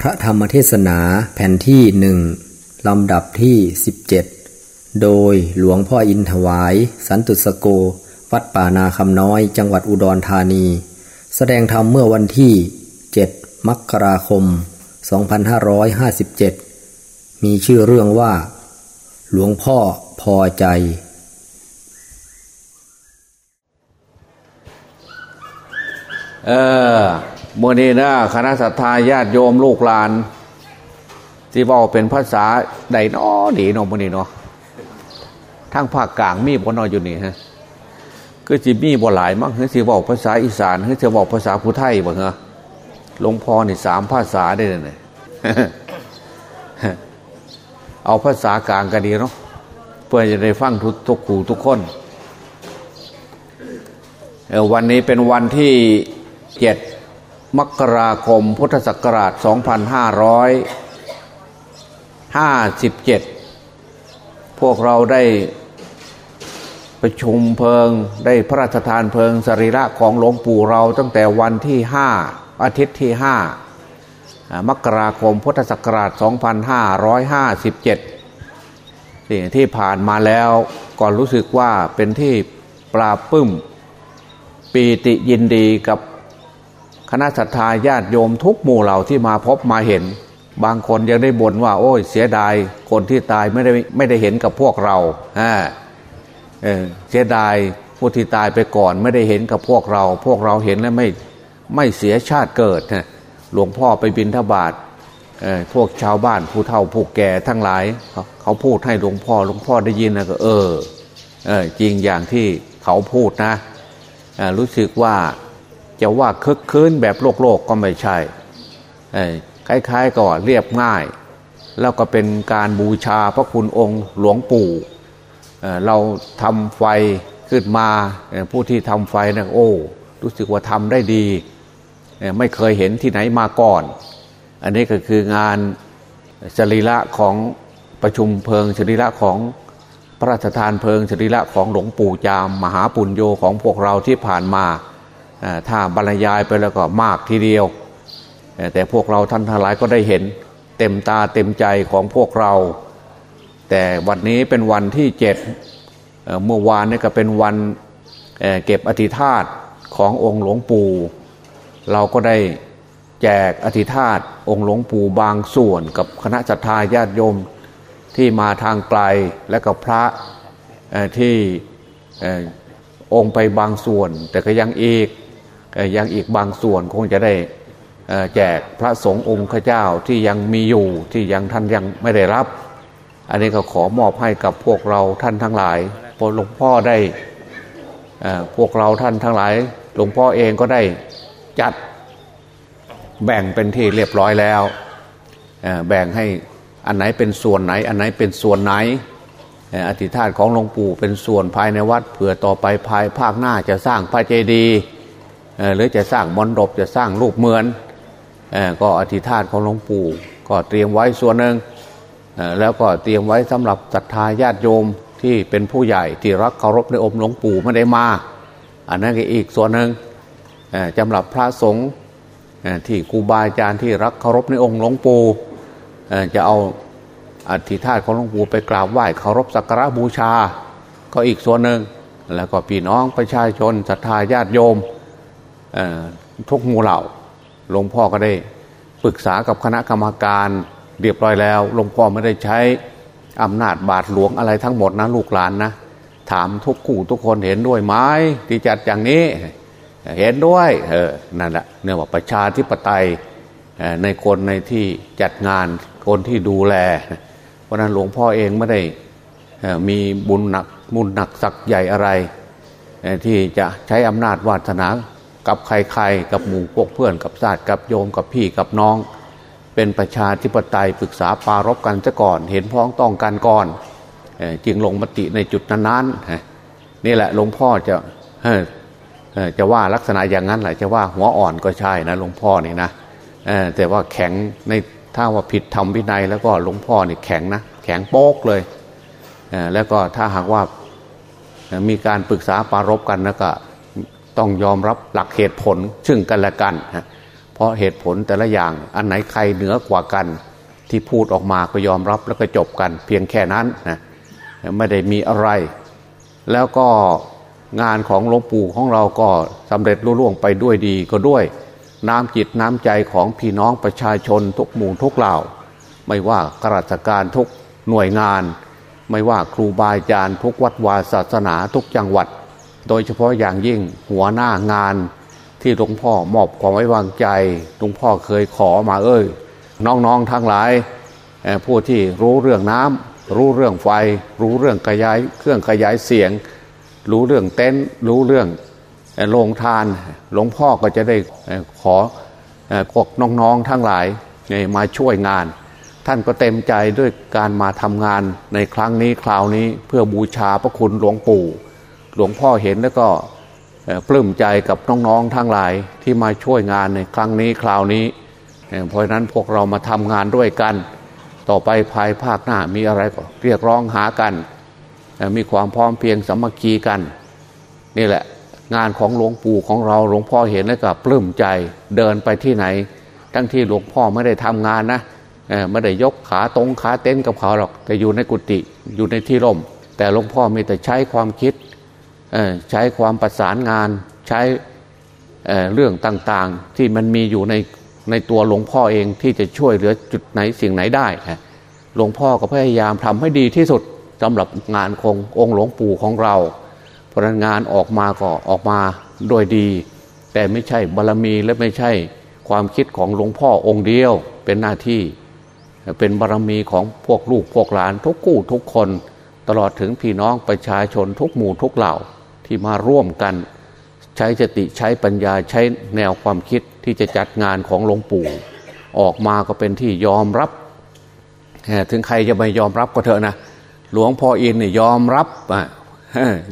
พระธรรมเทศนาแผ่นที่หนึ่งลำดับที่ 17 โดยหลวงพ่ออินถวาย สันตุสโก วัดป่านาคำน้อยจังหวัดอุดรธานี แสดงธรรมเมื่อวันที่ 7 มกราคม 2557 มีชื่อเรื่องว่า หลวงพ่อพอใจ เออ มื่อนี้นะคณะสัตยาญาติโยมลูกหลาน ที่ว่าเป็นภาษาใดนอดีนาะมื่อนี้เนาะทั้งภาคกลางมีบ่นออยู่นี่ฮะก็จีมีบ่หลายมั้งเฮ้ยสิเว่าภาษาอีสานเฮ้ยจะว่าภาษาผู้ไทยบ่เหรอหลวงพ่อนี่สามภาษาได้เลยเอาภาษากลางกันดีเนาะเพื่อจะได้ฟังทุกทุกขู่ทุกคนเออวันนี้เป็นวันที่เจ็ด มกราคมพุทธศักราช 2557 พวกเราได้ประชุมเพลิงได้พระราชทานเพลิงสรีระของหลวงปู่เราตั้งแต่วันที่ 5 อาทิตย์ที่ 5 มกราคมพุทธศักราช 2557สิ่งที่ผ่านมาแล้วก่อนรู้สึกว่าเป็นที่ปราบปึ้มปีติยินดีกับ คณะสัตยาญาติโยมทุกหมู่เหล่าที่มาพบมาเห็น บางคนยังได้บ่นว่า โอ้ยเสียดายคนที่ตายไม่ได้ไม่ได้เห็นกับพวกเราอ่าเออเสียดายผู้ที่ตายไปก่อนไม่ได้เห็นกับพวกเรา พวกเราเห็นแล้วไม่ไม่เสียชาติเกิดหลวงพ่อไปบินทบาทพวกชาวบ้านผู้เฒ่าผู้แก่ทั้งหลายเขาเขาพูดให้หลวงพ่อหลวงพ่อได้ยินนะก็เออเออจริงอย่างที่เขาพูดนะรู้สึกว่า จะว่าคึกคืนแบบโลกโลกก็ไม่ใช่คล้ายๆก็เรียบง่าย แล้วก็เป็นการบูชาพระคุณองค์หลวงปู่เเราทำไฟขึ้นมาผู้ที่ทำไฟนะโอ้รู้สึกว่าทำได้ดี ไม่เคยเห็นที่ไหนมาก่อน อันนี้ก็คืองานชริละของประชุมเพลิงชริละของพระราชทานเพลิงชริละของหลวงปู่จาม มหาปุญโญของพวกเราที่ผ่านมา ถ้าบรรยายไปแล้วก็มากทีเดียว แต่พวกเราท่านทั้งหลายก็ได้เห็นเต็มตาเต็มใจของพวกเรา แต่วันนี้เป็นวันที่เจ็ดเมื่อวานนี่ก็เป็นวันเก็บอธิธาตขององค์หลวงปู่ เราก็ได้แจกอธิธาตองค์หลวงปู่บางส่วนกับคณะจัตตาญาติโยมที่มาทางไกลและกับพระที่องค์ไปบางส่วน แต่ก็ยังอีก ยังอีกบางส่วนคงจะได้แจกพระสงฆ์องค์ข้าเจ้าที่ยังมีอยู่ที่ยังท่านยังไม่ได้รับ อันนี้ก็ขอมอบให้กับพวกเราท่านทั้งหลายพอหลวงพ่อได้พวกเราท่านทั้งหลาย หลวงพ่อเองก็ได้จัดแบ่งเป็นที่เรียบร้อยแล้วแบ่งให้อันไหนเป็นส่วนไหน อันไหนเป็นส่วนไหนอธิษฐานของหลวงปู่เป็นส่วนภายในวัดเผื่อต่อไปภายภาคหน้าจะสร้างพระเจดีย์ หรือจะสร้างมณฑปจะสร้างรูปเหมือนก็อธิษฐานของหลวงปู่ ก็เตรียมไว้ส่วนหนึ่งแล้วก็เตรียมไว้สำหรับศรัทธาญาติโยมที่เป็นผู้ใหญ่ที่รักเคารพในองค์หลวงปู่ไม่ได้มา อันนั้นก็อีกส่วนหนึ่งสำหรับพระสงฆ์ที่ครูบาอาจารย์ที่รักเคารพในองค์หลวงปู่จะเอาอธิษฐานของหลวงปู่ไปกราบไหว้เคารพสักการะบูชา ก็อีกส่วนหนึ่งแล้วก็พี่น้องประชาชนศรัทธาญาติโยม ทุกหมู่เหล่าหลวงพ่อก็ได้ปรึกษากับคณะกรรมการเรียบร้อยแล้วหลวงพ่อไม่ได้ใช้อำนาจบาทหลวงอะไรทั้งหมดนะลูกหลานนะถามทุกคู่ทุกคนเห็นด้วยไหมที่จัดอย่างนี้เห็นด้วยเออนั่นแหละเนื่องว่าประชาธิปไตยในคนในที่จัดงานคนที่ดูแล เพราะนั้นหลวงพ่อเองไม่ได้มีบุญหนักมุญหนักสักใหญ่อะไร ที่จะใช้อำนาจวาสนา กับใครๆกับหมู่พวกเพื่อนกับญาติกับโยมกับพี่กับน้อง เป็นประชาธิปไตยปรึกษาปารบกันซะก่อน เห็นพ้องต้องกันก่อนจึงลงมติในจุดนั้นๆนี่แหละหลวงพ่อจะจะว่าลักษณะอย่างนั้นแหละจะว่าหัวอ่อนก็ใช่นะหลวงพ่อนี่นะแต่ว่าแข็งในถ้าว่าผิดธรรมวินัยแล้วก็หลวงพ่อนี่แข็งนะแข็งโป๊กเลยแล้วก็ถ้าหากว่ามีการปรึกษาปารบกันแล้วก็ ต้องยอมรับหลักเหตุผลซึ่งกันและกันเพราะเหตุผลแต่ละอย่างอันไหนใครเหนือกว่ากันที่พูดออกมาก็ยอมรับแล้วก็จบกัน เพียงแค่นั้นนะไม่ได้มีอะไร แล้วก็งานของหลวงปู่ของเราก็สำเร็จรุ่ล่วงไปด้วยดีก็ด้วย น้ำจิตน้ำใจของพี่น้องประชาชนทุกหมู่ทุกเหล่า ไม่ว่าข้าราชการทุกหน่วยงาน ไม่ว่าครูบาอาจารย์ทุกวัดวาศาสนาทุกจังหวัด โดยเฉพาะอย่างยิ่งหัวหน้างานที่หลวงพ่อมอบความไว้วางใจหลวงพ่อเคยขอมาเอ้ยน้องๆทั้งหลายผู้ที่รู้เรื่องน้ำรู้เรื่องไฟ รู้เรื่องขยายเครื่องขยายเสียง รู้เรื่องเต็นท์รู้เรื่องโรงทานหลวงพ่อก็จะได้ขอพวกน้องๆทั้งหลายมาช่วยงาน ท่านก็เต็มใจด้วยการมาทำงานในครั้งนี้คราวนี้เพื่อบูชาพระคุณหลวงปู่ หลวงพ่อเห็นแล้วก็ปลื้มใจกับน้องๆทั้งหลายที่มาช่วยงานในครั้งนี้คราวนี้ เพราะนั้นพวกเรามาทำงานด้วยกัน ต่อไปภายภาคหน้ามีอะไรก็เรียกร้องหากัน มีความพร้อมเพียงสามัคคีกัน นี่แหละงานของหลวงปู่ของเราหลวงพ่อเห็นแล้วก็ปลื้มใจเดินไปที่ไหน ทั้งที่หลวงพ่อไม่ได้ทำงานนะไม่ได้ยกขาตรงขาเต้นกับเขาหรอก แต่อยู่ในกุฏิอยู่ในที่ร่ม แต่หลวงพ่อมีแต่ใช้ความคิด ใช้ความประสานงานใช้เเรื่องต่างๆ ที่มันมีอยู่ในในตัวหลวงพ่อเองที่จะช่วยเหลือจุดไหนสิ่งไหนได้หลวงพ่อก็พยายามทำให้ดีที่สุดสำหรับงานขององค์หลวงปู่ของเราเพราะงานออกมาก็ออกมาโดยดี แต่ไม่ใช่บารรมีและไม่ใช่ความคิดของหลวงพ่อองค์เดียวเป็นหน้าที่ เป็นบารรมีของพวกลูกพวกหลานทุกกู้ทุกคน ตลอดถึงพี่น้องประชาชนทุกหมู่ทุกเหล่า ที่มาร่วมกัน ใช้สติใช้ปัญญาใช้แนวความคิดที่จะจัดงานของหลวงปู่ ออกมาก็เป็นที่ยอมรับ ถึงใครจะไม่ยอมรับก็เถอะนะหลวงพ่ออินเนี่ยยอมรับ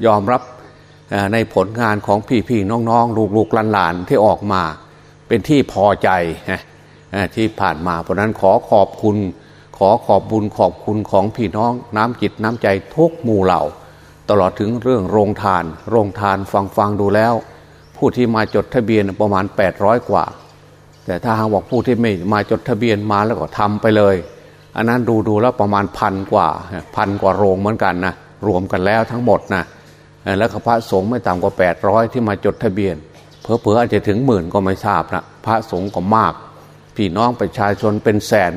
ยอมรับในผลงานของพี่ๆน้องๆลูกๆหลานๆที่ออกมา เป็นที่พอใจที่ผ่านมาเพราะนั้นขอขอบคุณ ขอขอบบุญขอบคุณของพี่น้องน้ำจิตน้ำใจทุกหมู่เหล่า ตลอดถึงเรื่องโรงทาน โรงทานฟังฟังดูแล้ว ผู้ที่มาจดทะเบียนประมาณ 800 กว่า แต่ถ้าหากบอกผู้ที่ไม่มาจดทะเบียนมาแล้วก็ทำไปเลย อันนั้นดูดูแล้วประมาณพันกว่าพันกว่าโรงเหมือนกันนะรวมกันแล้วทั้งหมดนะแล้วพระสงฆ์ไม่ต่ำกว่า 800 ที่มาจดทะเบียนเพอเพออาจจะถึงหมื่นก็ไม่ทราบนะพระสงฆ์ก็มาก พี่น้องประชาชนเป็นแสน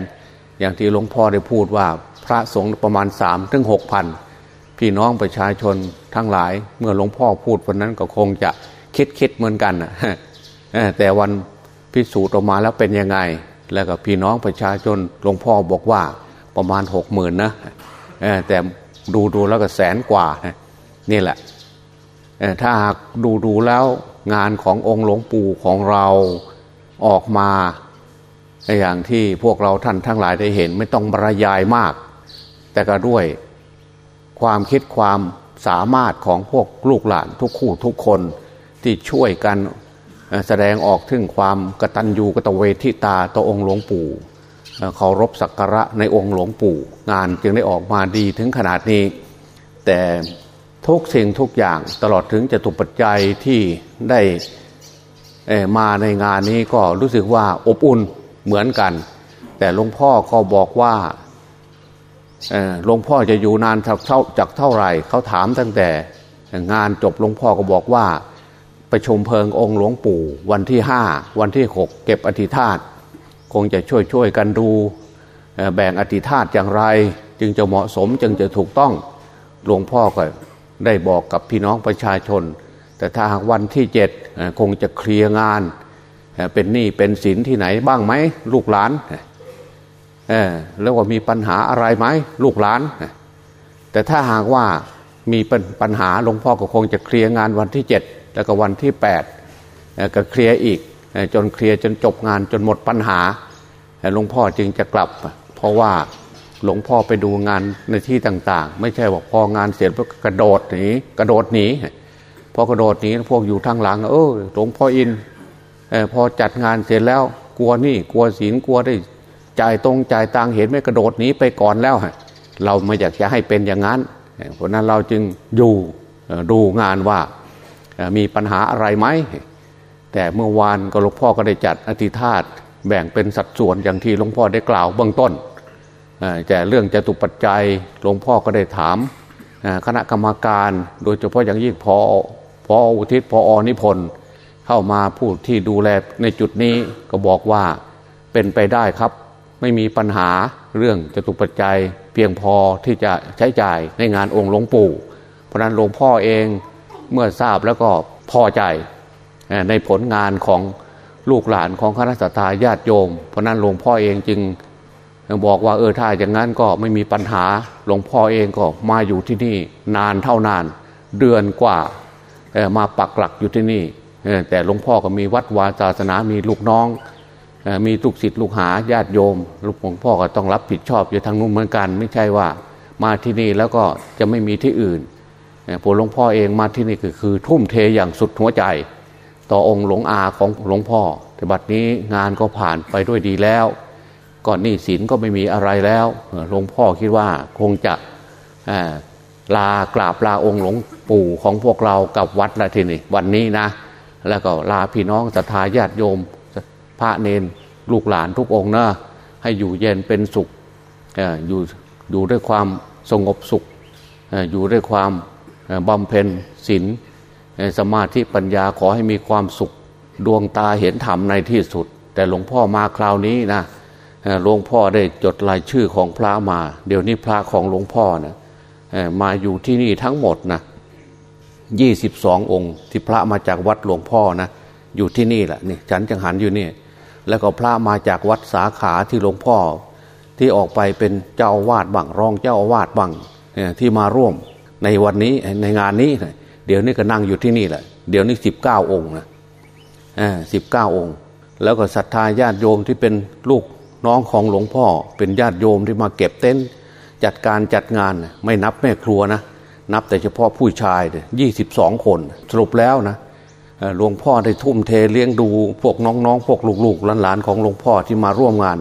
อย่างที่หลวงพ่อได้พูดว่าพระสงฆ์ประมาณ3ถึง6พัน พี่น้องประชาชนทั้งหลาย เมื่อหลวงพ่อพูดวันนั้นก็คงจะคิดคิดเหมือนกันนะแต่วันพิสูจน์ออกมาแล้วเป็นยังไง แล้วก็พี่น้องประชาชนหลวงพ่อบอกว่าประมาณหกหมื่นนะแต่ดูดูแล้วก็แสนกว่านี่แหละถ้าหากดูดูแล้วงานขององค์หลวงปู่ของเราออกมาอย่างที่พวกเราท่านทั้งหลายได้เห็น ไม่ต้องบรรยายมาก แต่ก็ด้วย ความคิดความสามารถของพวกลูกหลานทุกคู่ทุกคนที่ช่วยกันแสดงออกถึงความกตัญญูกตเวทิตาต่อองค์หลวงปู่เคารพสักการะในองค์หลวงปู่ งานจึงได้ออกมาดีถึงขนาดนี้ แต่ทุกสิ่งทุกอย่างตลอดถึงจะตุปัจจัยที่ได้มาในงานนี้ก็รู้สึกว่าอบอุ่นเหมือนกัน แต่หลวงพ่อก็บอกว่า หลวงพ่อจะอยู่นานเท่าจากเท่าไหร่เขาถามตั้งแต่งานจบหลวงพ่อก็บอกว่าประชุมเพลิงองค์หลวงปู่ วันที่ห้าวันที่หกเก็บอธิธาตคงจะช่วยช่วยกันดูแบ่งอธิธาตอย่างไร จึงจะเหมาะสมจึงจะถูกต้องหลวงพ่อก็ได้บอกกับพี่น้องประชาชน แต่ถ้าหากวันที่เจ็ดคงจะเคลียร์งาน เป็นหนี้เป็นสินที่ไหนบ้างไหมลูกหลานเแล้วว่ามีปัญหาอะไรไหมลูกหลาน แต่ถ้าหากว่ามีปัญหาหลวงพ่อก็คงจะเคลียร์งานวันที่เจ็ดแล้วก็วันที่แปดก็เคลียร์อีก จนเคลียร์จนจบงานจนหมดปัญหาหลวงพ่อจึงจะกลับ เพราะว่าหลวงพ่อไปดูงานในที่ต่างๆ ไม่ใช่ว่าพองานเสร็จก็กระโดดหนีกระโดดหนีพอกระโดดหนีพวกอยู่ทางหลังเออหลวงพ่ออินอพอจัดงานเสร็จแล้วกลัวนี่กลัวศีลกลัวได้ จ่ายตรงจ่ายตังเห็นไม่กระโดดหนีไปก่อนแล้วเราไม่อยากจะให้เป็นอย่างนั้นเพราะนั้นเราจึงอยู่ดูงานว่ามีปัญหาอะไรไหมแต่เมื่อวานก็หลวงพ่อก็ได้จัดอธิธาตแบ่งเป็นสัดส่วนอย่างที่หลวงพ่อได้กล่าวเบื้องต้นแต่เรื่องจตุปัจจัยหลวงพ่อก็ได้ถามคณะกรรมการโดยเฉพาะอย่างยิ่งพอพออุทิศพออนิพนธ์เข้ามาพูดที่ดูแลในจุดนี้ก็บอกว่าเป็นไปได้ครับ ไม่มีปัญหาเรื่องจตุปัจจัยเพียงพอที่จะใช้จ่ายในงานองค์หลวงปู่ เพราะนั้นหลวงพ่อเองเมื่อทราบแล้วก็พอใจในผลงานของลูกหลานของคณะสัตยาญาติโยม เพราะนั้นหลวงพ่อเองจึงบอกว่าเออถ้าอย่างนั้นก็ไม่มีปัญหาหลวงพ่อเองก็มาอยู่ที่นี่นานเท่านานเดือนกว่ามาปักหลักอยู่ที่นี่แต่หลวงพ่อก็มีวัดวาศาสนามีลูกน้อง มีลูกศิษย์ลูกหาญาติโยมลูกหลวงพ่อก็ต้องรับผิดชอบอยู่ทางนู้นเหมือนกัน ไม่ใช่ว่ามาที่นี่แล้วก็จะไม่มีที่อื่นผมหลวงพ่อเองมาที่นี่ก็คือ ทุ่มเทอย่างสุดหัวใจ ต่อองค์หลวงอาของหลวงพ่อแต่บัดนี้งานก็ผ่านไปด้วยดีแล้วก่อนนี้ศีลก็ไม่มีอะไรแล้วหลวงพ่อคิดว่าคงจะลากราบลาองค์หลวงปู่ของพวกเรากับวัดละทีนี้วันนี้นะ แล้วก็ลาพี่น้องศรัทธาญาติโยม พระเนนลูกหลานทุกองค์นะให้อยู่เย็นเป็นสุขอยู่อยู่ด้วยความสงบสุข อยู่ด้วยความบำเพ็ญศีลสมาธิปัญญาขอให้มีความสุข ดวงตาเห็นธรรมในที่สุด แต่หลวงพ่อมาคราวนี้นะหลวงพ่อได้จดรายชื่อของพระมา เดี๋ยวนี้พระของหลวงพ่อนะมาอยู่ที่นี่ทั้งหมดนะยี่สิบสององค์ ที่พระมาจากวัดหลวงพ่อนะอยู่ที่นี่แหละนี่ฉันจังหันอยู่นี่ แล้วก็พระมาจากวัดสาขาที่หลวงพ่อ ที่ออกไปเป็นเจ้าวาดบังรองเจ้าวาดบังที่มาร่วมในวันนี้ในงานนี้ เดี๋ยวนี้ก็นั่งอยู่ที่นี่แหละเดี๋ยวนี้สิบเก้าองค์นะสิบเก้าองค์ แล้วก็ศรัทธาญาติโยมที่เป็นลูกน้องของหลวงพ่อ เป็นญาติโยมที่มาเก็บเต็นท์จัดการจัดงานไม่นับแม่ครัวนะนับแต่เฉพาะผู้ชายยี่สิบสองคน สรุปแล้วนะ หลวงพ่อได้ทุ่มเทเลี้ยงดูพวกน้องๆ พวกลูกๆหลานๆของหลวงพ่อที่มาร่วมงาน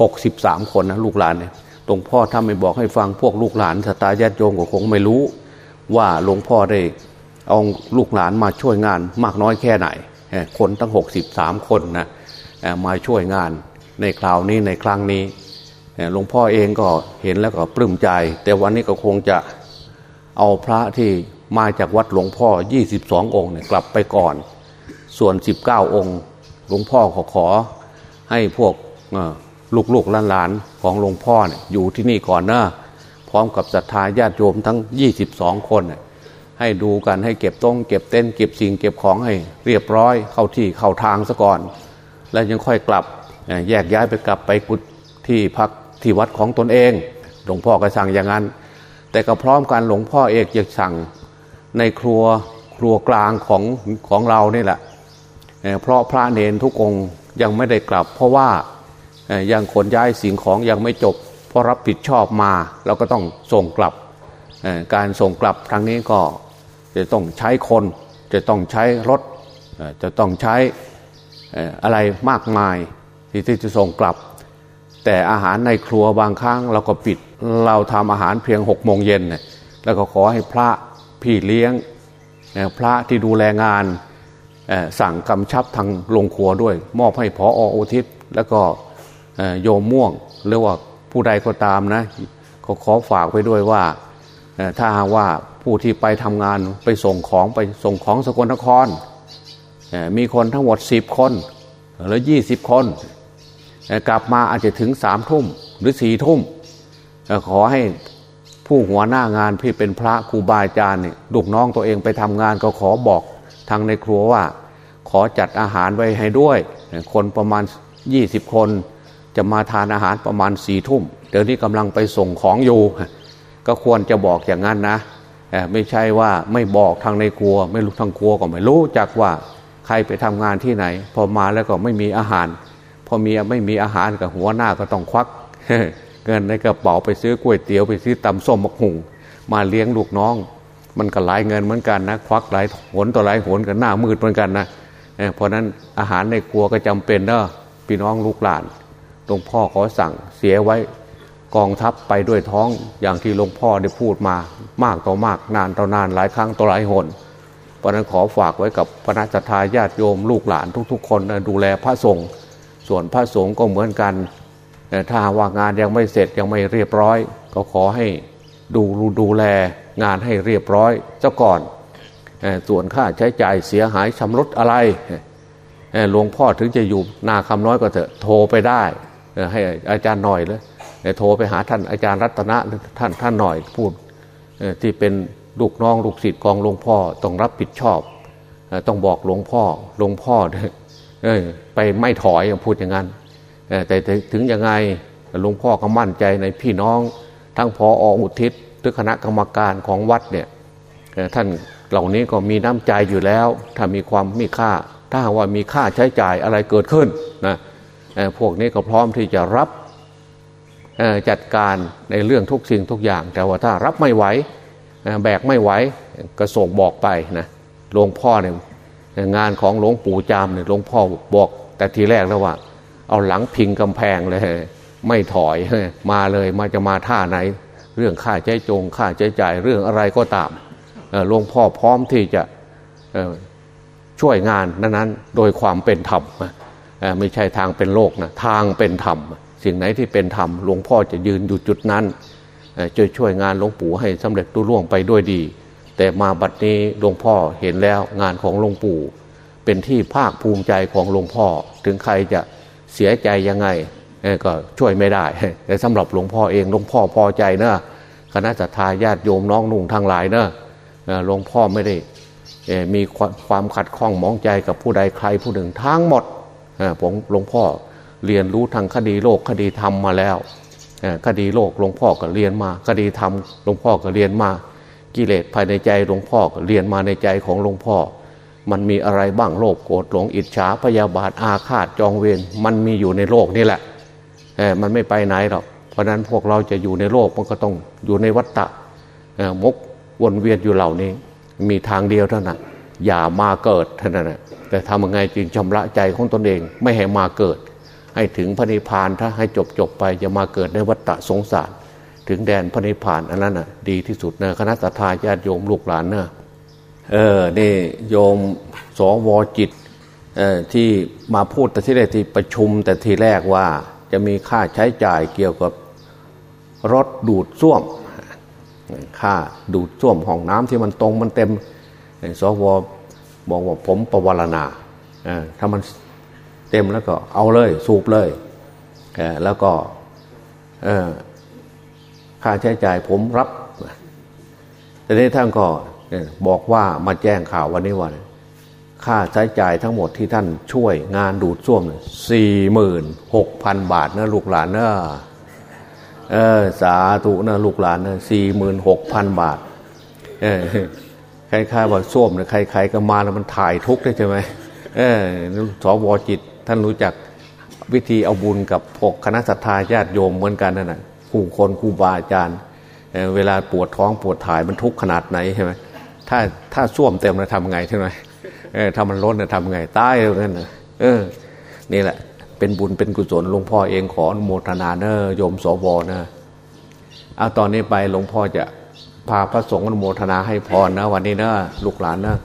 หกสิบสามคนนะลูกหลานเนี่ยหลวงพ่อถ้าไม่บอกให้ฟังพวกลูกหลานสตาญาติโยมก็คงไม่รู้ ว่าหลวงพ่อได้เอาลูกหลานมาช่วยงานมากน้อยแค่ไหน คนตั้งหกสิบสามคนนะมาช่วยงานในคราวนี้ในครั้งนี้หลวงพ่อเองก็เห็นแล้วก็ปลื้มใจ แต่วันนี้ก็คงจะเอาพระที่ มาจากวัดหลวงพ่อ 22 องค์เนี่ยกลับไปก่อน ส่วน 19 องค์ หลวงพ่อขอขอให้พวกลูกๆหลานๆของหลวงพ่อเนี่ยอยู่ที่นี่ก่อนนะพร้อมกับศรัทธาญาติโยมทั้ง 22 คนให้ดูกันให้เก็บต้งเก็บเต้นเก็บสิ่งเก็บของให้เรียบร้อยเข้าที่เข้าทางซะก่อน แล้วยังค่อยกลับแยกย้ายไปกลับไปกุฏที่พักที่วัดของตนเอง หลวงพ่อก็สั่งอย่างนั้น แต่ก็พร้อมกันหลวงพ่อเอกอยากสั่ง ในครัวครัวกลางของของเรานี่แหละเพราะพระเนนทุกองค์ยังไม่ได้กลับ เพราะว่ายังขนย้ายสิ่งของยังไม่จบ เพราะรับผิดชอบมาเราก็ต้องส่งกลับ การส่งกลับครั้งนี้ก็จะต้องใช้คน จะต้องใช้รถ จะต้องใช้อะไรมากมายที่จะส่งกลับ แต่อาหารในครัวบางครั้งเราก็ปิดเราทำอาหารเพียงหกโมงเย็นแล้วก็ขอให้พระ พี่เลี้ยงพระที่ดูแลงานสั่งกำชับทางลงครัวด้วย มอบให้พอโอทิศแล้วก็โยมม่วงหรือว่าผู้ใดก็ตามนะก็ขอฝากไปด้วยว่าถ้าว่าผู้ที่ไปทำงานไปส่งของไปส่งของสกลนคร มีคนทั้งหมดสิบคนหรือยี่สิบคน กลับมาอาจจะถึงสามทุ่มหรือสี่ทุ่มขอให้ ผู้หัวหน้างานที่เป็นพระครูบาอาจารย์เนี่ยลูกน้องตัวเองไปทำงานก็ขอบอกทางในครัวว่า ขอจัดอาหารไว้ให้ด้วย คนประมาณยี่สิบคน จะมาทานอาหารประมาณสี่ทุ่มเดี๋ยวนี้กำลังไปส่งของอยู่ ก็ควรจะบอกอย่างนั้นนะไม่ใช่ว่าไม่บอกทางในครัว ไม่รู้ทางครัวก็ไม่รู้จักว่าใครไปทำงานที่ไหน พอมาแล้วก็ไม่มีอาหาร พอมีไม่มีอาหารกับหัวหน้าก็ต้องควัก เงินในกระเป๋าไปซื้อก๋วยเตี๋ยวไปซื้อตำส้มมะหุงมาเลี้ยงลูกน้อง มันก็หลายเงินเหมือนกันนะควักหลายหนต่อหลายหนกันหน้ามืดเหมือนกันนะเพราะนั้นอาหารในครัวก็จำเป็นเนอะพี่น้องลูกหลานหลวงพ่อขอสั่งเสียไว้กองทัพไปด้วยท้องอย่างที่หลวงพ่อได้พูดมา มากต่อมากนานต่อนานหลายครั้งต่อหลายหนเพราะนั้นขอฝากไว้กับพระนักทาญาติโยมลูกหลานทุก ๆ คนนะดูแลพระสงฆ์ส่วนพระสงฆ์ก็เหมือนกัน ถ้าว่างานยังไม่เสร็จยังไม่เรียบร้อย ก็ขอให้ดูดูแลงานให้เรียบร้อยเจ้าก่อนส่วนค่าใช้จ่ายเสียหายชำรุดอะไรหลวงพ่อถึงจะอยู่นาคำน้อยก็เถอะโทรไปได้ให้อาจารย์หน่อยเลยโทรไปหาท่านอาจารย์รัตนะท่านท่านหน่อยพูดที่เป็นลูกน้องลูกศิษย์ของหลวงพ่อต้องรับผิดชอบ ต้องบอกหลวงพ่อหลวงพ่อไปไม่ถอยพูดอย่างนั้น แต่ถึงยังไงหลวงพ่อก็มั่นใจในพี่น้อง ทั้งพอออุทิศหรือคณะกรรมการของวัดเนี่ยท่านเหล่านี้ก็มีน้ำใจอยู่แล้ว ถ้ามีความมีค่า ถ้าว่ามีค่าใช้จ่ายอะไรเกิดขึ้นนะพวกนี้ก็พร้อมที่จะรับจัดการในเรื่องทุกสิ่งทุกอย่าง แต่ว่าถ้ารับไม่ไหวแบกไม่ไหวก็ส่งบอกไปนะหลวงพ่อเนี่ยงานของหลวงปู่จามเนี่ยหลวงพ่อบอกแต่ทีแรกแล้วว่า เอาหลังพิงกำแพงเลย ไม่ถอยมาเลยมาจะมาท่าไหน เรื่องค่าใช้จงค่าใช้จ่ายเรื่องอะไรก็ตามหลวงพ่อพร้อมที่จะช่วยงานนั้นๆ โดยความเป็นธรรมไม่ใช่ทางเป็นโลกนะทางเป็นธรรม สิ่งไหนที่เป็นธรรมหลวงพ่อจะยืนอยู่จุดนั้นจะช่วยงานหลวงปู่ให้สำเร็จรุ่ล่วงไปด้วยดี แต่มาบัดนี้หลวงพ่อเห็นแล้วงานของหลวงปู่ เป็นที่ภาคภูมิใจของหลวงพ่อ ถึงใครจะ เสียใจยังไงก็ช่วยไม่ได้ แต่สำหรับหลวงพ่อเองหลวงพ่อพอใจนะคณะสัตยาญาติโยมน้องนุ่งทั้งหลายเนะหลวงพ่อไม่ได้มีความขัดข้องมองใจกับผู้ใดใครผู้หนึ่งทั้งหมดผมหลวงพ่อเรียนรู้ทางคดีโลกคดีธรรมมาแล้วคดีโลกหลวงพ่อก็เรียนมา คดีธรรมหลวงพ่อก็เรียนมา กิเลสภายในใจหลวงพ่อก็เรียนมาในใจของหลวงพ่อ มันมีอะไรบ้างโลภโกรธหลงอิจฉาพยาบาทอาฆาตจองเวรมันมีอยู่ในโลกนี่แหละมันไม่ไปไหนหรอกเพราะนั้นพวกเราจะอยู่ในโลกมันก็ต้องอยู่ในวัฏฏะมกวนเวียนอยู่เหล่านี้ มีทางเดียวเท่านั้นอย่ามาเกิดเท่านั้นแต่ทำยังไงจึงชำระใจของตนเองไม่ให้มาเกิด ให้ถึงพระนิพพานถ้าให้จบจบไปจะมาเกิดในวัฏฏะสงสาร ถึงแดนพระนิพพานอันนั้นน่ะดีที่สุดเนะคณะสัตยาญาติโยมลูกหลานเนะ เออนี่โยมสวจิตที่มาพูดแต่ที่แรกที่ประชุมแต่ทีแรกว่าจะมีค่าใช้จ่ายเกี่ยวกับรถดูดซ่วม ค่าดูดซ่วมห้องน้ำที่มันตรงมันเต็มสวบอกว่าผมประวรณาถ้ามันเต็มแล้วก็เอาเลยสูบเลยแล้วก็ค่าใช้จ่ายผมรับแต่นี้ท่านก็ บอกว่ามาแจ้งข่าววันนี้วันค่าใช้จ่ายทั้งหมดที่ท่านช่วยงานดูดซ่วมสี่หมื่นหกพันบาทนะลูกหลานนะเออสาธุนะลูกหลานนะสี่หมื่นหกพันบาท เออใครๆว่าส้วมนะใคร ๆ ก็มาแล้วมันถ่ายทุกได้ใช่ไหมเออสวจิต ท่านรู้จักวิธีเอาบุญกับพวกคณะสัตยาญาติโยมเหมือนกันนั่นแหะคู่คนคู่บาอาจารย์เเวลาปวดท้องปวดถ่ายมันทุกข์ขนาดไหนใช่ไหม ถ้าถ้าส้วมเต็มนะทำไงใช่ไหมเออถ้ามันล้นนะทำไงตายเลยนั่นนะเออ นี่แหละ เป็นบุญเป็นกุศลหลวงพ่อเองขออนุโมทนาเนอะโยมสวนะเอาตอนนี้ไปหลวงพ่อจะพาพระสงฆ์อนุโมทนาให้พรนะ วันนี้นะลูกหลานนะ